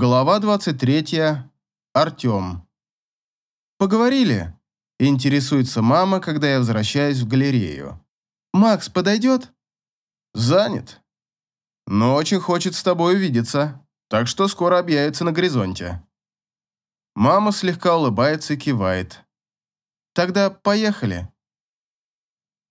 Глава 23. Артем. «Поговорили?» – интересуется мама, когда я возвращаюсь в галерею. «Макс подойдет?» «Занят. Но очень хочет с тобой увидеться, так что скоро объявится на горизонте». Мама слегка улыбается и кивает. «Тогда поехали».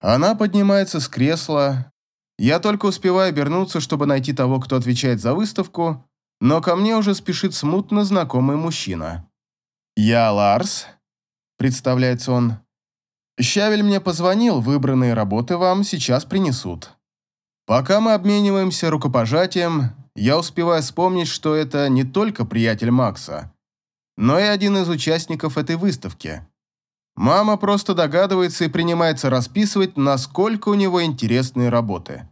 Она поднимается с кресла. Я только успеваю обернуться, чтобы найти того, кто отвечает за выставку, но ко мне уже спешит смутно знакомый мужчина. «Я Ларс», — представляется он. «Щавель мне позвонил, выбранные работы вам сейчас принесут». Пока мы обмениваемся рукопожатием, я успеваю вспомнить, что это не только приятель Макса, но и один из участников этой выставки. Мама просто догадывается и принимается расписывать, насколько у него интересные работы.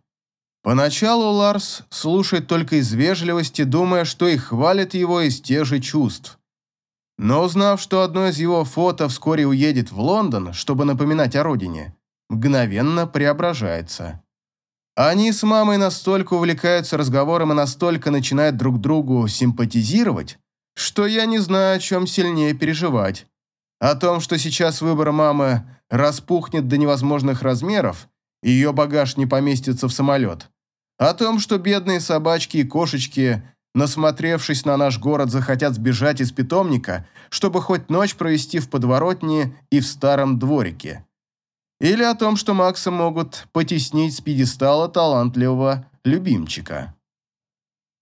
Поначалу Ларс слушает только из вежливости, думая, что и хвалит его из тех же чувств. Но узнав, что одно из его фото вскоре уедет в Лондон, чтобы напоминать о родине, мгновенно преображается. Они с мамой настолько увлекаются разговором и настолько начинают друг другу симпатизировать, что я не знаю, о чем сильнее переживать. О том, что сейчас выбор мамы распухнет до невозможных размеров, ее багаж не поместится в самолет. О том, что бедные собачки и кошечки, насмотревшись на наш город, захотят сбежать из питомника, чтобы хоть ночь провести в подворотне и в старом дворике. Или о том, что Макса могут потеснить с пьедестала талантливого любимчика.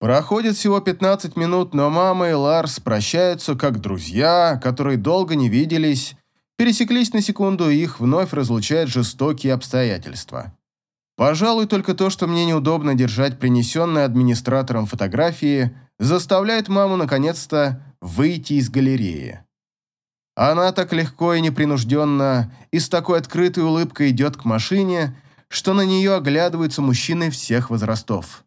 Проходит всего 15 минут, но мама и Ларс прощаются как друзья, которые долго не виделись, пересеклись на секунду, и их вновь разлучают жестокие обстоятельства. Пожалуй, только то, что мне неудобно держать принесенные администратором фотографии, заставляет маму наконец-то выйти из галереи. Она так легко и непринужденно и с такой открытой улыбкой идет к машине, что на нее оглядываются мужчины всех возрастов.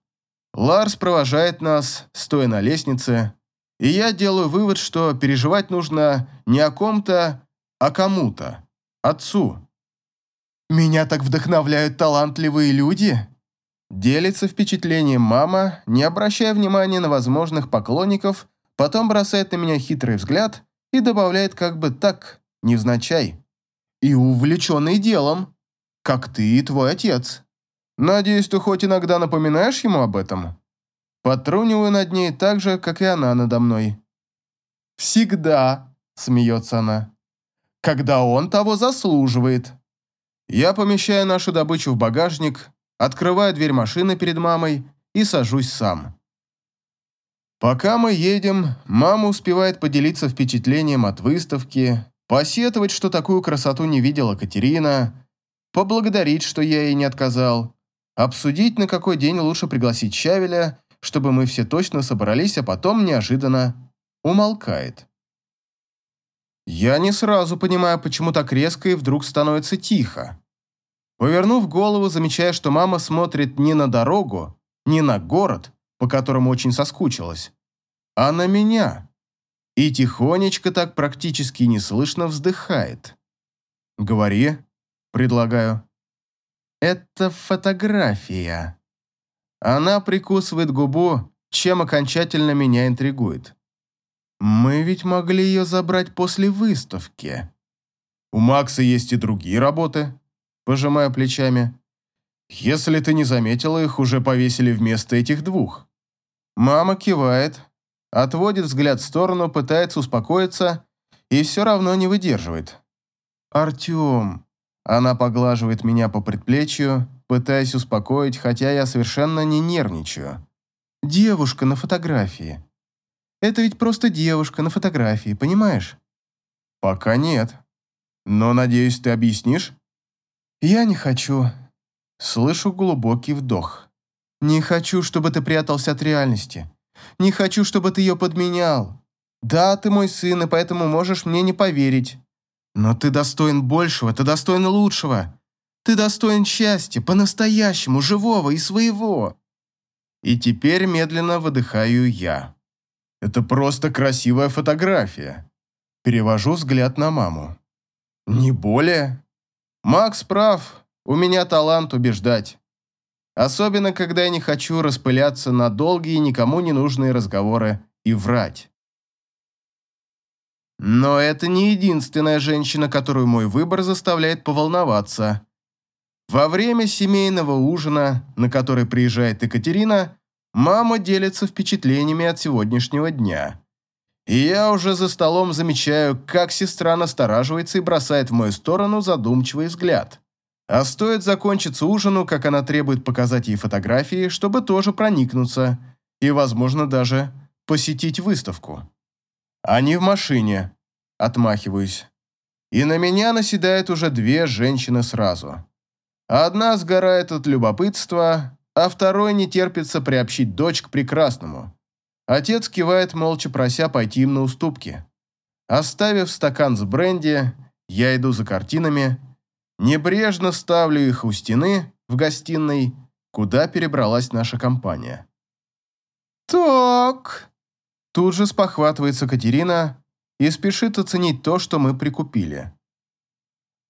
Ларс провожает нас, стоя на лестнице, и я делаю вывод, что переживать нужно не о ком-то, а кому-то. Отцу. «Меня так вдохновляют талантливые люди!» Делится впечатлением мама, не обращая внимания на возможных поклонников, потом бросает на меня хитрый взгляд и добавляет как бы так, невзначай. «И увлеченный делом, как ты и твой отец». Надеюсь, ты хоть иногда напоминаешь ему об этом? Потруниваю над ней так же, как и она надо мной. Всегда, смеется она. Когда он того заслуживает. Я помещаю нашу добычу в багажник, открываю дверь машины перед мамой и сажусь сам. Пока мы едем, мама успевает поделиться впечатлением от выставки, посетовать, что такую красоту не видела Катерина, поблагодарить, что я ей не отказал, обсудить, на какой день лучше пригласить Щавеля, чтобы мы все точно собрались, а потом неожиданно умолкает. Я не сразу понимаю, почему так резко и вдруг становится тихо. Повернув голову, замечая, что мама смотрит не на дорогу, не на город, по которому очень соскучилась, а на меня. И тихонечко так практически неслышно вздыхает. «Говори», — предлагаю. Это фотография. Она прикусывает губу, чем окончательно меня интригует. Мы ведь могли ее забрать после выставки. У Макса есть и другие работы, пожимая плечами. Если ты не заметила, их уже повесили вместо этих двух. Мама кивает, отводит взгляд в сторону, пытается успокоиться и все равно не выдерживает. «Артем, она поглаживает меня по предплечью, пытаясь успокоить, хотя я совершенно не нервничаю. Девушка на фотографии. Это ведь просто девушка на фотографии, понимаешь? Пока нет. Но, надеюсь, ты объяснишь? Я не хочу. Слышу глубокий вдох. Не хочу, чтобы ты прятался от реальности. Не хочу, чтобы ты ее подменял. Да, ты мой сын, и поэтому можешь мне не поверить. Но ты достоин большего, ты достоин лучшего. Ты достоин счастья, по-настоящему, живого и своего. И теперь медленно выдыхаю я. Это просто красивая фотография. Перевожу взгляд на маму. Не более. Макс прав, у меня талант убеждать. Особенно, когда я не хочу распыляться на долгие, никому не нужные разговоры и врать. Но это не единственная женщина, которую мой выбор заставляет поволноваться. Во время семейного ужина, на который приезжает Екатерина, мама делится впечатлениями от сегодняшнего дня. И я уже за столом замечаю, как сестра настораживается и бросает в мою сторону задумчивый взгляд. А стоит закончиться ужину, как она требует показать ей фотографии, чтобы тоже проникнуться и, возможно, даже посетить выставку. Они в машине. Отмахиваюсь. И на меня наседают уже две женщины сразу. Одна сгорает от любопытства, а второй не терпится приобщить дочь к прекрасному. Отец кивает, молча прося пойти им на уступки. Оставив стакан с бренди, я иду за картинами, небрежно ставлю их у стены в гостиной, куда перебралась наша компания. «Так...» Тут же спохватывается Катерина и спешит оценить то, что мы прикупили.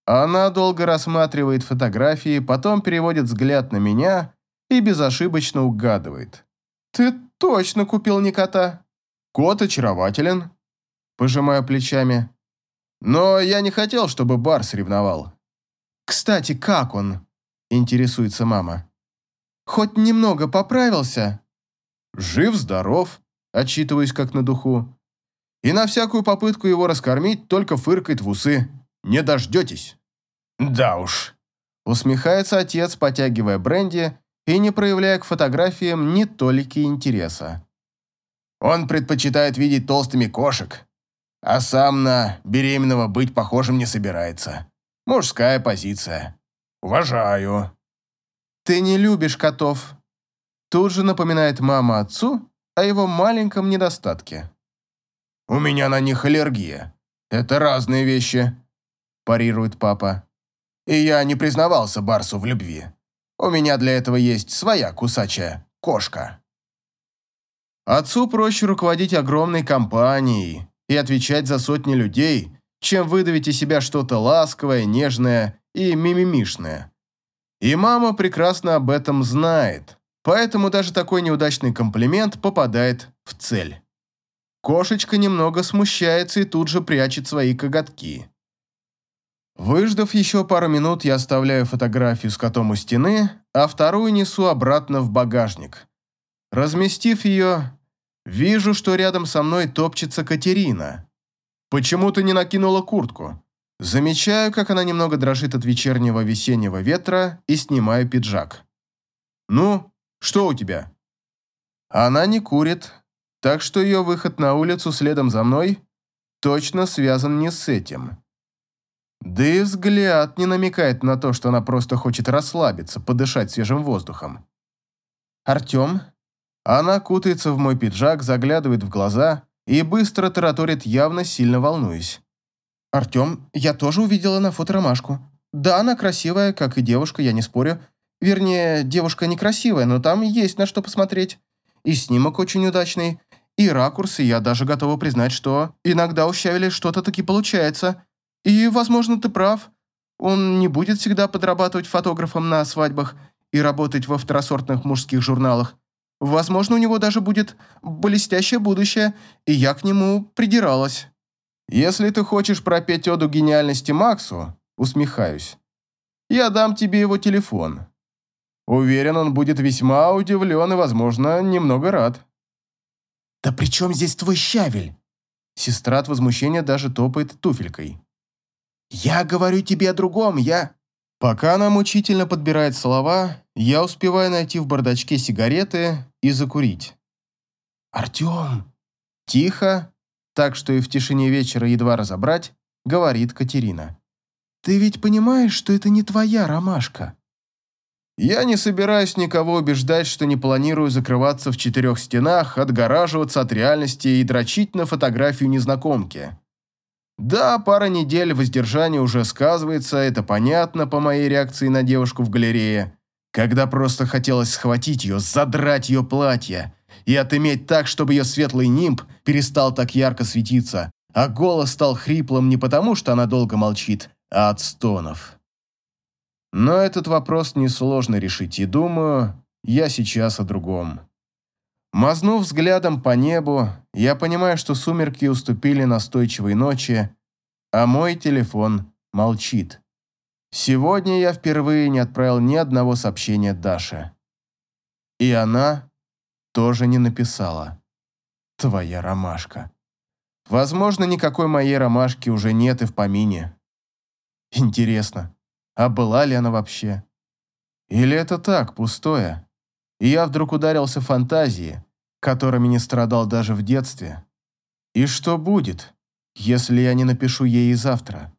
Она долго рассматривает фотографии, потом переводит взгляд на меня и безошибочно угадывает. «Ты точно купил не кота?» «Кот очарователен», – пожимаю плечами. «Но я не хотел, чтобы Барс ревновал». «Кстати, как он?» – интересуется мама. «Хоть немного поправился?» «Жив-здоров», – отчитываюсь как на духу. «И на всякую попытку его раскормить только фыркает в усы» не дождетесь». «Да уж», — усмехается отец, потягивая бренди и не проявляя к фотографиям ни толики интереса. «Он предпочитает видеть толстыми кошек, а сам на беременного быть похожим не собирается. Мужская позиция. Уважаю». «Ты не любишь котов», — тут же напоминает мама отцу о его маленьком недостатке. «У меня на них аллергия. Это разные вещи», парирует папа. И я не признавался Барсу в любви. У меня для этого есть своя кусачая кошка. Отцу проще руководить огромной компанией и отвечать за сотни людей, чем выдавить из себя что-то ласковое, нежное и мимимишное. И мама прекрасно об этом знает, поэтому даже такой неудачный комплимент попадает в цель. Кошечка немного смущается и тут же прячет свои коготки. Выждав еще пару минут, я оставляю фотографию с котом у стены, а вторую несу обратно в багажник. Разместив ее, вижу, что рядом со мной топчется Катерина. Почему ты не накинула куртку? Замечаю, как она немного дрожит от вечернего весеннего ветра и снимаю пиджак. «Ну, что у тебя?» Она не курит, так что ее выход на улицу следом за мной точно связан не с этим. Да и взгляд не намекает на то, что она просто хочет расслабиться, подышать свежим воздухом. «Артем?» Она кутается в мой пиджак, заглядывает в глаза и быстро тараторит, явно сильно волнуясь. «Артем, я тоже увидела на фото ромашку. Да, она красивая, как и девушка, я не спорю. Вернее, девушка некрасивая, но там есть на что посмотреть. И снимок очень удачный, и ракурсы, я даже готова признать, что иногда у Щавеля что-то таки получается. И, возможно, ты прав. Он не будет всегда подрабатывать фотографом на свадьбах и работать во второсортных мужских журналах. Возможно, у него даже будет блестящее будущее, и я к нему придиралась. Если ты хочешь пропеть оду гениальности Максу, усмехаюсь, я дам тебе его телефон. Уверен, он будет весьма удивлен и, возможно, немного рад. «Да при чем здесь твой щавель?» Сестра от возмущения даже топает туфелькой. «Я говорю тебе о другом, я...» Пока она мучительно подбирает слова, я успеваю найти в бардачке сигареты и закурить. «Артем!» Тихо, так что и в тишине вечера едва разобрать, говорит Катерина. «Ты ведь понимаешь, что это не твоя ромашка?» Я не собираюсь никого убеждать, что не планирую закрываться в четырех стенах, отгораживаться от реальности и дрочить на фотографию незнакомки. Да, пара недель воздержания уже сказывается, это понятно по моей реакции на девушку в галерее, когда просто хотелось схватить ее, задрать ее платье и отыметь так, чтобы ее светлый нимб перестал так ярко светиться, а голос стал хриплым не потому, что она долго молчит, а от стонов. Но этот вопрос несложно решить, и думаю, я сейчас о другом. Мазнув взглядом по небу, я понимаю, что сумерки уступили настойчивой ночи, а мой телефон молчит. Сегодня я впервые не отправил ни одного сообщения Даше. И она тоже не написала. Твоя ромашка. Возможно, никакой моей ромашки уже нет и в помине. Интересно, а была ли она вообще? Или это так, пустое? И я вдруг ударился в фантазии, которыми не страдал даже в детстве. И что будет, если я не напишу ей завтра?